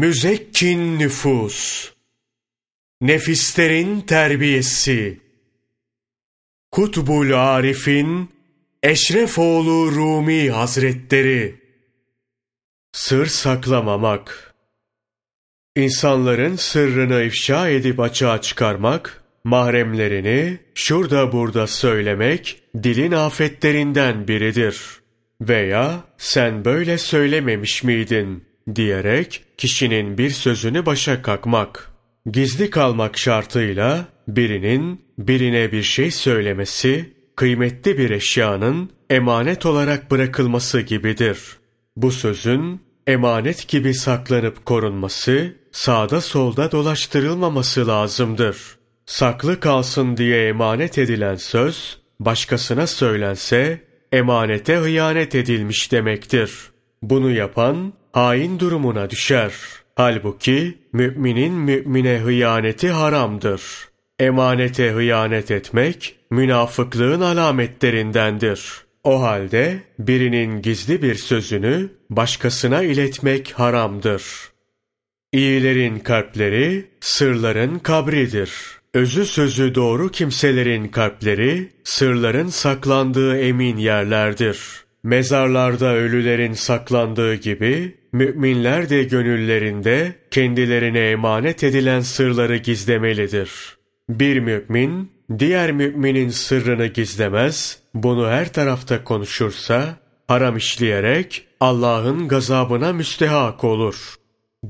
Müzekkin nüfus, nefislerin terbiyesi, Kutbul Arif'in Eşrefoğlu Rumi Hazretleri, Sır saklamamak, İnsanların sırrını ifşa edip açığa çıkarmak, mahremlerini şurada burada söylemek dilin afetlerinden biridir. Veya sen böyle söylememiş miydin diyerek kişinin bir sözünü başa kakmak. Gizli kalmak şartıyla birinin birine bir şey söylemesi, kıymetli bir eşyanın emanet olarak bırakılması gibidir. Bu sözün emanet gibi saklanıp korunması, sağda solda dolaştırılmaması lazımdır. Saklı kalsın diye emanet edilen söz, başkasına söylense, emanete hıyanet edilmiş demektir. Bunu yapan, hain durumuna düşer. Halbuki, müminin mümine hıyaneti haramdır. Emanete hıyanet etmek, münafıklığın alametlerindendir. O halde, birinin gizli bir sözünü, başkasına iletmek haramdır. İyilerin kalpleri, sırların kabridir. Özü sözü doğru kimselerin kalpleri, sırların saklandığı emin yerlerdir. Mezarlarda ölülerin saklandığı gibi, müminler de gönüllerinde kendilerine emanet edilen sırları gizlemelidir. Bir mümin, diğer müminin sırrını gizlemez, bunu her tarafta konuşursa, haram işleyerek Allah'ın gazabına müstehak olur.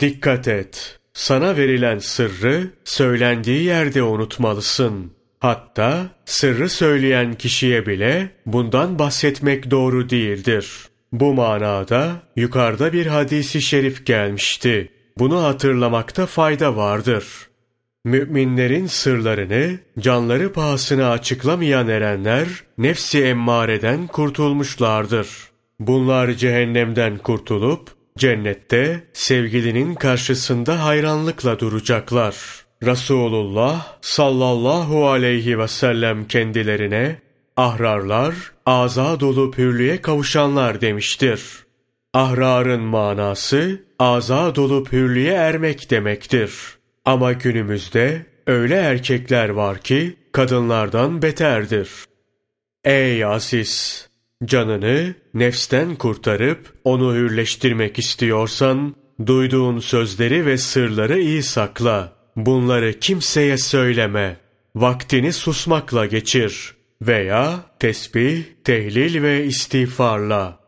Dikkat et! Sana verilen sırrı söylendiği yerde unutmalısın. Hatta sırrı söyleyen kişiye bile bundan bahsetmek doğru değildir. Bu manada yukarıda bir hadisi şerif gelmişti. Bunu hatırlamakta fayda vardır. Müminlerin sırlarını canları pahasına açıklamayan erenler nefsi emmareden kurtulmuşlardır. Bunlar cehennemden kurtulup Cennette sevgilinin karşısında hayranlıkla duracaklar. Resulullah sallallahu aleyhi ve sellem kendilerine ahrarlar, azad olup hürlüğe kavuşanlar demiştir. Ahrarın manası azad olup hürlüğe ermek demektir. Ama günümüzde öyle erkekler var ki kadınlardan beterdir. Ey aziz! Canını nefsten kurtarıp onu hürleştirmek istiyorsan, duyduğun sözleri ve sırları iyi sakla. Bunları kimseye söyleme. Vaktini susmakla geçir. Veya tesbih, tehlil ve istiğfarla.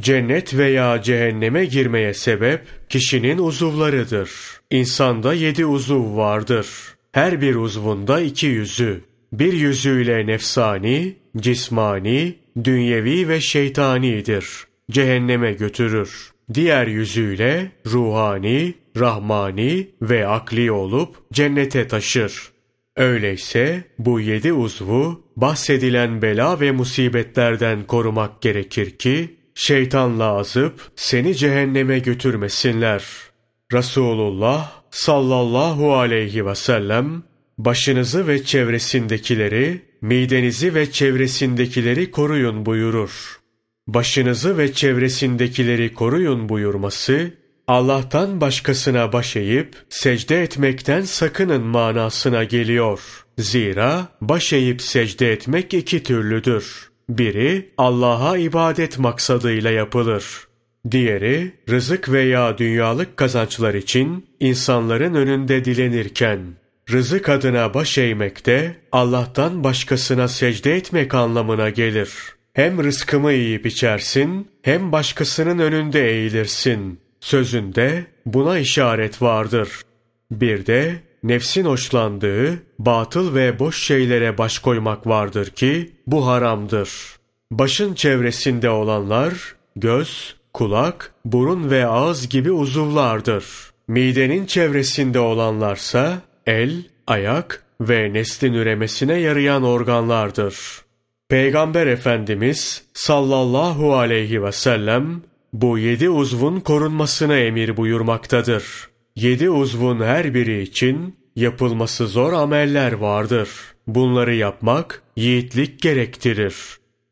Cennet veya cehenneme girmeye sebep kişinin uzuvlarıdır. İnsanda yedi uzuv vardır. Her bir uzvunda iki yüzü. Bir yüzüyle nefsani, cismani, dünyevi ve şeytanidir. Cehenneme götürür. Diğer yüzüyle ruhani, rahmani ve akli olup cennete taşır. Öyleyse bu yedi uzvu bahsedilen bela ve musibetlerden korumak gerekir ki şeytanla azıp seni cehenneme götürmesinler. Resulullah sallallahu aleyhi ve sellem başınızı ve çevresindekileri midenizi ve çevresindekileri koruyun buyurur. Başınızı ve çevresindekileri koruyun buyurması, Allah'tan başkasına baş eğip secde etmekten sakının manasına geliyor. Zira baş eğip secde etmek iki türlüdür. Biri Allah'a ibadet maksadıyla yapılır. Diğeri rızık veya dünyalık kazançlar için insanların önünde dilenirken rızık adına baş eğmek de Allah'tan başkasına secde etmek anlamına gelir. Hem rızkımı yiyip içersin, hem başkasının önünde eğilirsin. Sözünde buna işaret vardır. Bir de nefsin hoşlandığı batıl ve boş şeylere baş koymak vardır ki bu haramdır. Başın çevresinde olanlar göz, kulak, burun ve ağız gibi uzuvlardır. Midenin çevresinde olanlarsa el, ayak ve neslin üremesine yarayan organlardır. Peygamber Efendimiz sallallahu aleyhi ve sellem bu yedi uzvun korunmasına emir buyurmaktadır. Yedi uzvun her biri için yapılması zor ameller vardır. Bunları yapmak yiğitlik gerektirir.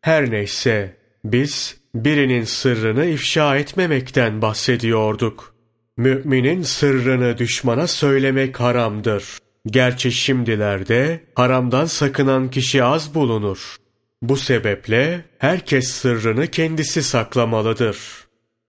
Her neyse biz birinin sırrını ifşa etmemekten bahsediyorduk. Müminin sırrını düşmana söylemek haramdır. Gerçi şimdilerde haramdan sakınan kişi az bulunur. Bu sebeple herkes sırrını kendisi saklamalıdır.